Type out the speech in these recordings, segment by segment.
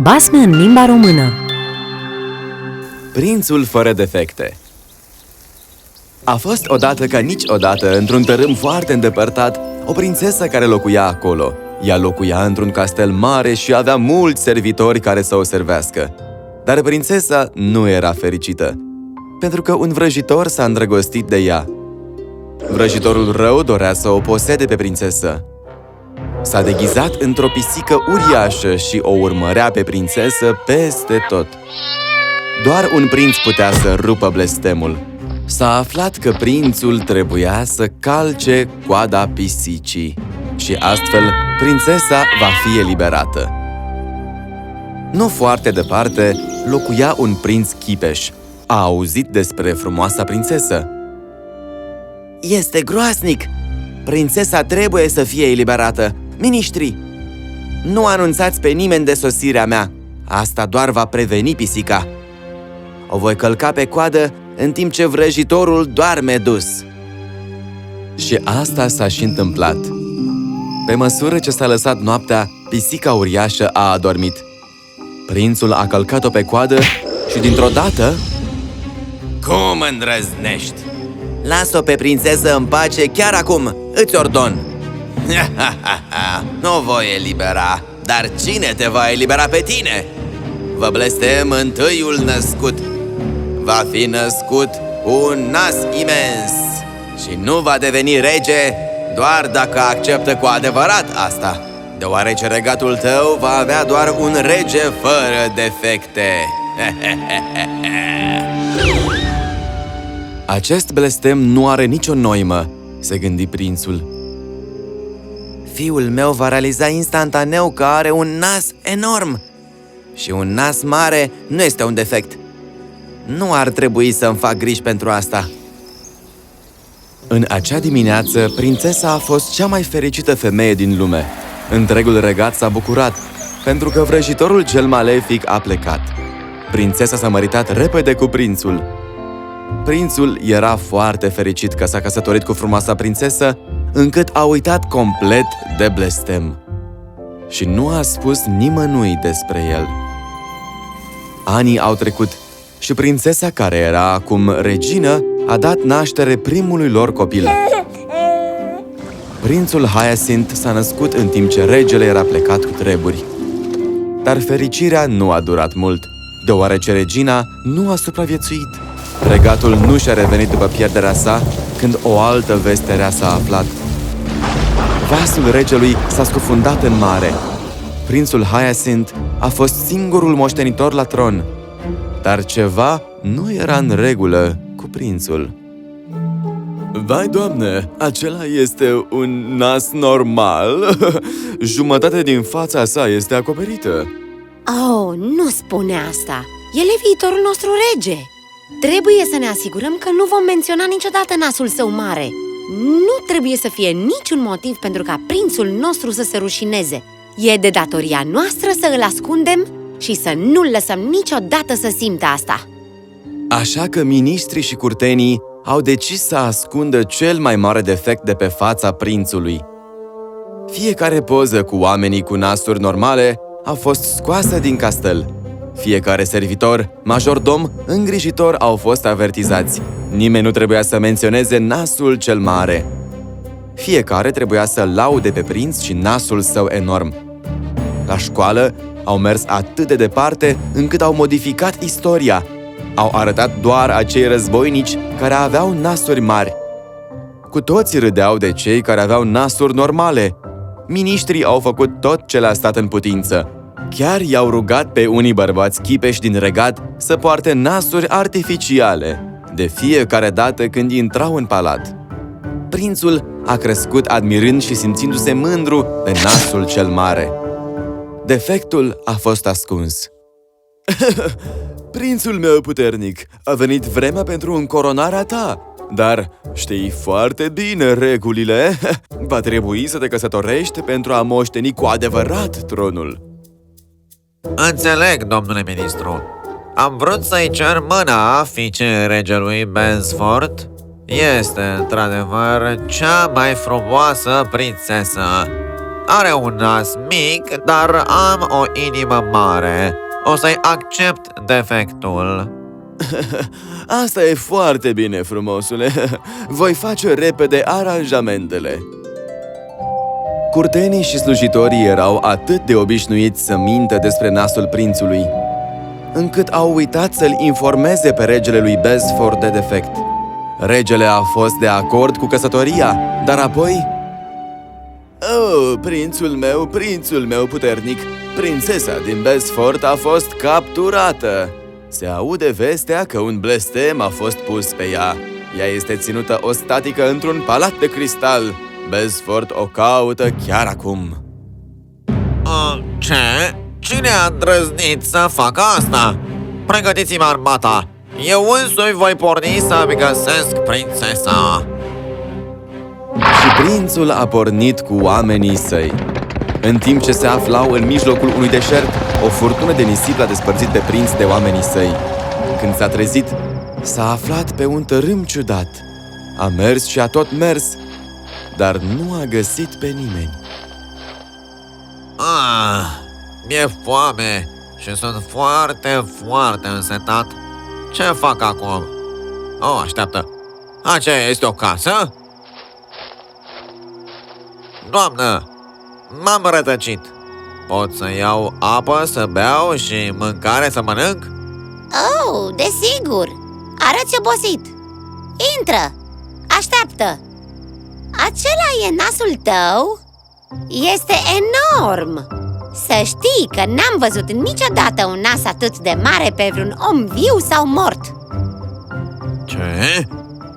Basme în limba română Prințul fără defecte A fost odată ca niciodată, într-un tărâm foarte îndepărtat, o prințesă care locuia acolo. Ea locuia într-un castel mare și avea mulți servitori care să o servească. Dar prințesa nu era fericită, pentru că un vrăjitor s-a îndrăgostit de ea. Vrăjitorul rău dorea să o posede pe prințesă. S-a deghizat într-o pisică uriașă și o urmărea pe prințesă peste tot. Doar un prinț putea să rupă blestemul. S-a aflat că prințul trebuia să calce coada pisicii și astfel prințesa va fi eliberată. Nu foarte departe locuia un prinț chipeș. A auzit despre frumoasa prințesă. Este groasnic! Prințesa trebuie să fie eliberată! Miniștri! Nu anunțați pe nimeni de sosirea mea! Asta doar va preveni pisica! O voi călca pe coadă în timp ce vrăjitorul doarme dus. Și asta s-a și întâmplat. Pe măsură ce s-a lăsat noaptea, pisica uriașă a adormit. Prințul a călcat-o pe coadă și dintr-o dată... Cum îndrăznești? Las-o pe prințesă în pace chiar acum, îți ordon! nu voi elibera, dar cine te va elibera pe tine? Vă blestem întâiul născut. Va fi născut un nas imens. Și nu va deveni rege doar dacă acceptă cu adevărat asta Deoarece regatul tău va avea doar un rege fără defecte. Acest blestem nu are nicio noimă, se gândi prințul Fiul meu va realiza instantaneu că are un nas enorm. Și un nas mare nu este un defect. Nu ar trebui să-mi fac griji pentru asta. În acea dimineață, prințesa a fost cea mai fericită femeie din lume. Întregul regat s-a bucurat Pentru că vrăjitorul cel malefic a plecat. Prințesa s-a măritat repede cu prințul. Prințul era foarte fericit că s-a căsătorit cu frumoasa prințesă încât a uitat complet de blestem și nu a spus nimănui despre el. Anii au trecut și prințesa care era acum regină a dat naștere primului lor copil. Prințul Hyacinth s-a născut în timp ce regele era plecat cu treburi. Dar fericirea nu a durat mult, deoarece regina nu a supraviețuit. Regatul nu și-a revenit după pierderea sa când o altă veste rea s-a aflat – Vasul regelui s-a scufundat în mare. Prințul Hyacinth a fost singurul moștenitor la tron. Dar ceva nu era în regulă cu prințul. Vai, doamne, acela este un nas normal? Jumătate din fața sa este acoperită. Oh, nu spune asta! El e viitorul nostru rege! Trebuie să ne asigurăm că nu vom menționa niciodată nasul său mare nu trebuie să fie niciun motiv pentru ca prințul nostru să se rușineze. E de datoria noastră să îl ascundem și să nu-l lăsăm niciodată să simtă asta. Așa că ministrii și curtenii au decis să ascundă cel mai mare defect de pe fața prințului. Fiecare poză cu oamenii cu nasuri normale a fost scoasă din castel. Fiecare servitor, majordom, îngrijitor au fost avertizați. Nimeni nu trebuia să menționeze nasul cel mare. Fiecare trebuia să laude pe prinț și nasul său enorm. La școală au mers atât de departe încât au modificat istoria. Au arătat doar acei războinici care aveau nasuri mari. Cu toții râdeau de cei care aveau nasuri normale. Ministrii au făcut tot ce le-a stat în putință. Chiar i-au rugat pe unii bărbați chipeși din regat să poarte nasuri artificiale de fiecare dată când intrau în palat. Prințul a crescut admirând și simțindu-se mândru de nasul cel mare. Defectul a fost ascuns. Prințul meu puternic, a venit vremea pentru încoronarea ta, dar știi foarte bine regulile. Va trebui să te căsătorești pentru a moșteni cu adevărat tronul. Înțeleg, domnule ministru. Am vrut să-i cer mâna fiicei regelui Bensford. Este, într-adevăr, cea mai frumoasă prințesă. are un nas mic, dar am o inimă mare. O să-i accept defectul. Asta e foarte bine, frumosule. Voi face repede aranjamentele. Curtenii și slujitorii erau atât de obișnuiți să mintă despre nasul prințului, încât au uitat să-l informeze pe regele lui Besford de defect. Regele a fost de acord cu căsătoria, dar apoi... Oh, prințul meu, prințul meu puternic, prințesa din Besford a fost capturată! Se aude vestea că un blestem a fost pus pe ea. Ea este ținută ostatică într-un palat de cristal. Besford o caută chiar acum. Uh, ce? Cine a îndrăznit să facă asta? Pregătiți-mi armata! Eu însumi voi porni să-mi găsesc prințesa! Și prințul a pornit cu oamenii săi. În timp ce se aflau în mijlocul unui deșert, o furtună de nisip l-a despărțit pe prinț de oamenii săi. Când s-a trezit, s-a aflat pe un tărâm ciudat. A mers și a tot mers, dar nu a găsit pe nimeni. Ah, mi-e foame și sunt foarte, foarte însetat. Ce fac acum? Oh, așteaptă. Aceea este o casă? Doamnă, m-am rătăcit. Pot să iau apă să beau și mâncare să mănânc? Oh, desigur! Arăți obosit! Intră! Așteaptă! Acela e nasul tău? Este enorm! Să știi că n-am văzut niciodată un nas atât de mare pe vreun om viu sau mort Ce?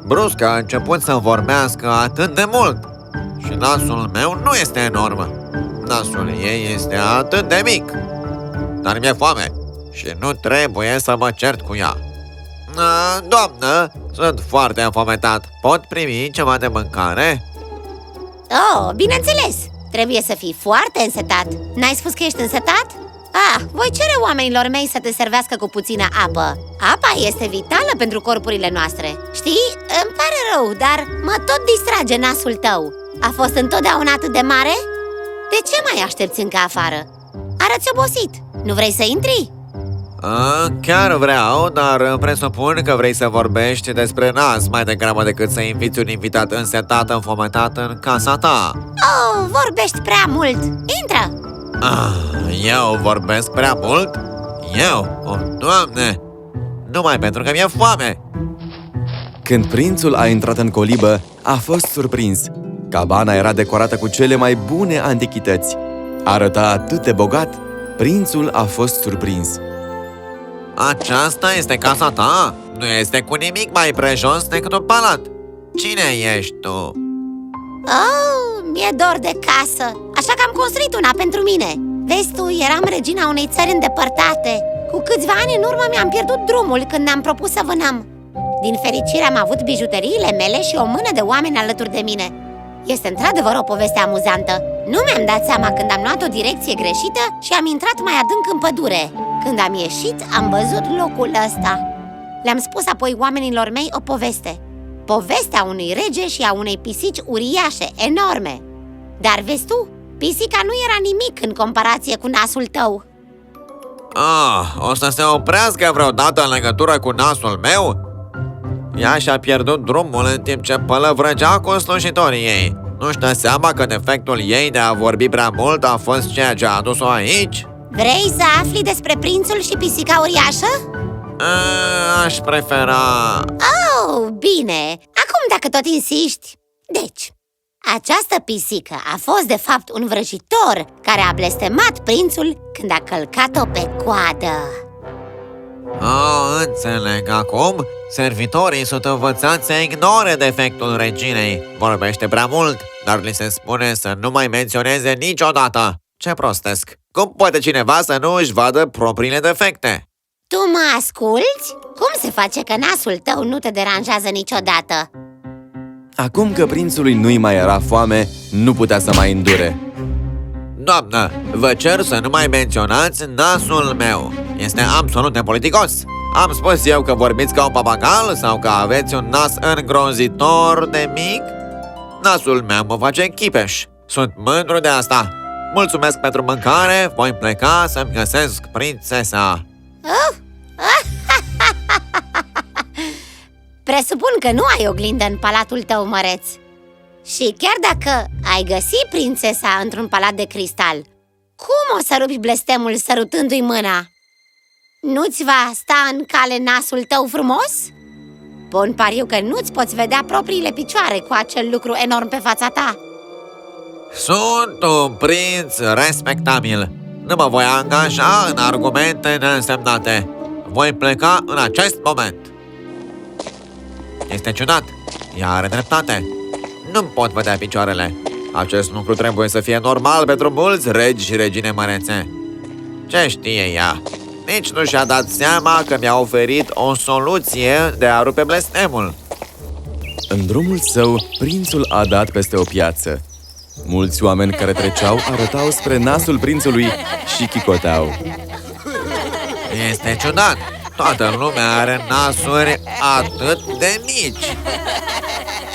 Brusc a început să vorbească atât de mult Și nasul meu nu este enorm Nasul ei este atât de mic Dar mi-e foame și nu trebuie să mă cert cu ea A, Doamnă, sunt foarte înfometat Pot primi ceva de mâncare? Oh, bineînțeles! Trebuie să fii foarte însetat N-ai spus că ești însetat? Ah, voi cere oamenilor mei să te servească cu puțină apă Apa este vitală pentru corpurile noastre Știi, îmi pare rău, dar mă tot distrage nasul tău A fost întotdeauna atât de mare? De ce mai aștepți încă afară? Arăți obosit, nu vrei să intri? A, chiar vreau, dar presupun că vrei să vorbești despre nas mai degrabă decât să inviți un invitat însetat, înfometat în casa ta Oh, vorbești prea mult! Intră! Ah, eu vorbesc prea mult? Eu? Oh, doamne! Numai pentru că mi-e foame! Când prințul a intrat în colibă, a fost surprins. Cabana era decorată cu cele mai bune antichități. Arăta atât de bogat, prințul a fost surprins. Aceasta este casa ta? Nu este cu nimic mai prejos decât un palat. Cine ești tu? Oh, mi-e dor de casă. Așa că am construit una pentru mine. Vezi tu, eram regina unei țări îndepărtate. Cu câțiva ani în urmă mi-am pierdut drumul când ne-am propus să vânăm. Din fericire am avut bijuteriile mele și o mână de oameni alături de mine. Este într-adevăr o poveste amuzantă Nu mi-am dat seama când am luat o direcție greșită și am intrat mai adânc în pădure. Când am ieșit, am văzut locul ăsta. Le-am spus apoi oamenilor mei o poveste. Povestea unui rege și a unei pisici uriașe, enorme. Dar vezi tu, pisica nu era nimic în comparație cu nasul tău. Ah, o să se oprească vreodată în legătură cu nasul meu? Ea și-a pierdut drumul în timp ce pălăvrăgea cu slujitorii ei Nu-și dă seama că defectul ei de a vorbi prea mult a fost ceea ce a adus-o aici? Vrei să afli despre prințul și pisica uriașă? A, aș prefera... Oh, bine, acum dacă tot insiști Deci, această pisică a fost de fapt un vrăjitor care a blestemat prințul când a călcat-o pe coadă Oh, înțeleg acum Servitorii sunt învățați să ignore defectul reginei Vorbește prea mult, dar li se spune să nu mai menționeze niciodată Ce prostesc! Cum poate cineva să nu își vadă propriile defecte? Tu mă asculți? Cum se face că nasul tău nu te deranjează niciodată? Acum că prințului nu-i mai era foame, nu putea să mai îndure. Doamnă, vă cer să nu mai menționați nasul meu Este absolut nepoliticos Am spus eu că vorbiți ca un papagal sau că aveți un nas îngrozitor de mic? Nasul meu mă face chipeș Sunt mândru de asta Mulțumesc pentru mâncare, voi pleca să-mi găsesc prințesa. Presupun că nu ai oglindă în palatul tău, măreț Și chiar dacă ai găsit prințesa într-un palat de cristal Cum o să rupi blestemul sărutându-i mâna? Nu-ți va sta în cale nasul tău frumos? Pun pariu că nu-ți poți vedea propriile picioare cu acel lucru enorm pe fața ta Sunt un prinț respectabil. Nu mă voi angaja în argumente neînsemnate. Voi pleca în acest moment. Este ciudat. Ea are dreptate. Nu pot vedea picioarele. Acest lucru trebuie să fie normal pentru mulți regi și regine mărețe. Ce știe ea? Nici nu și-a dat seama că mi-a oferit o soluție de a rupe blestemul. În drumul său, prințul a dat peste o piață. Mulți oameni care treceau arătau spre nasul prințului și chicoteau. Este ciudat. Toată lumea are nasuri atât de mici.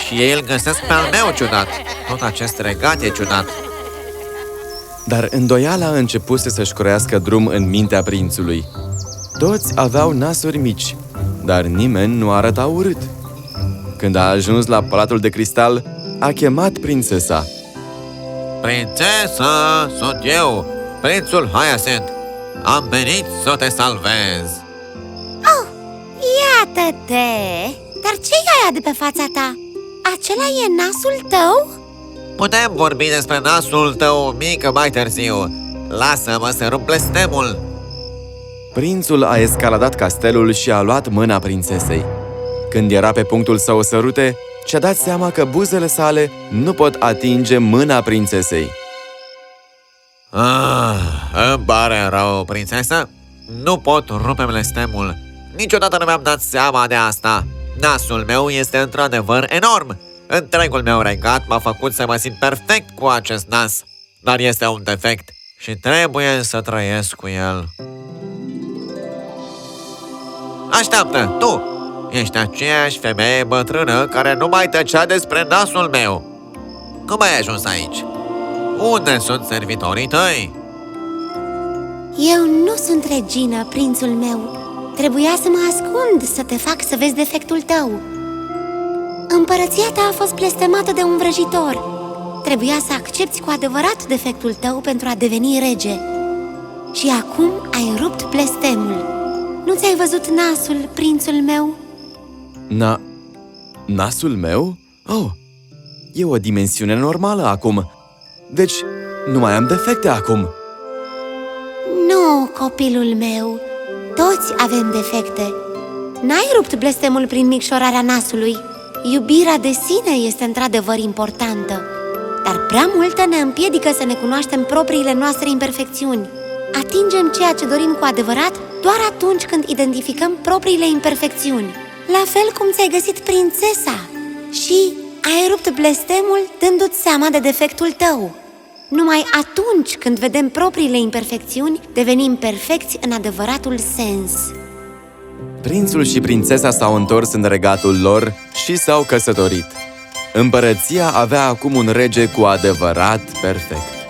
Și ei îl găsesc pe al meu ciudat. Tot acest regat e ciudat. Dar îndoiala începuse să-și croiască drum în mintea prințului. Toți aveau nasuri mici, dar nimeni nu arăta urât. Când a ajuns la palatul de cristal, a chemat prințesa. Prințesă, sunt eu, prințul Hyacinth. Am venit să te salvez. Iată-te! Dar ce e aia de pe fața ta? Acela e nasul tău? Putem vorbi despre nasul tău mic mai târziu. Lasă-mă să rup blestemul. Prințul a escaladat castelul și a luat mâna prințesei. Când era pe punctul să o sărute, și-a dat seama că buzele sale nu pot atinge mâna prințesei. Ah, îmi pare rău, prințesă. Nu pot rupe blestemul. Niciodată nu mi-am dat seama de asta. Nasul meu este într-adevăr enorm. Întregul meu regat m-a făcut să mă simt perfect cu acest nas. Dar este un defect și trebuie să trăiesc cu el. Așteaptă, tu! Ești aceeași femeie bătrână care nu mai tăcea despre nasul meu. Cum ai ajuns aici? Unde sunt servitorii tăi? Eu nu sunt regina, prințul meu Trebuia să mă ascund să te fac să vezi defectul tău Împărăția ta a fost blestemată de un vrăjitor Trebuia să accepti cu adevărat defectul tău pentru a deveni rege Și acum ai rupt blestemul Nu ți-ai văzut nasul, prințul meu? Na... nasul meu? Oh, e o dimensiune normală acum. Deci, nu mai am defecte acum. Nu, copilul meu Toți avem defecte N-ai rupt blestemul prin micșorarea nasului Iubirea de sine este într-adevăr importantă Dar prea multă ne împiedică să ne cunoaștem propriile noastre imperfecțiuni. Atingem ceea ce dorim cu adevărat doar atunci când identificăm propriile imperfecțiuni. La fel cum ți-ai găsit prințesa Și ai rupt blestemul dându-ți seama de defectul tău. Numai atunci când vedem propriile imperfecțiuni, devenim perfecți în adevăratul sens. Prințul și prințesa s-au întors în regatul lor și s-au căsătorit. Împărăția avea acum un rege cu adevărat perfect.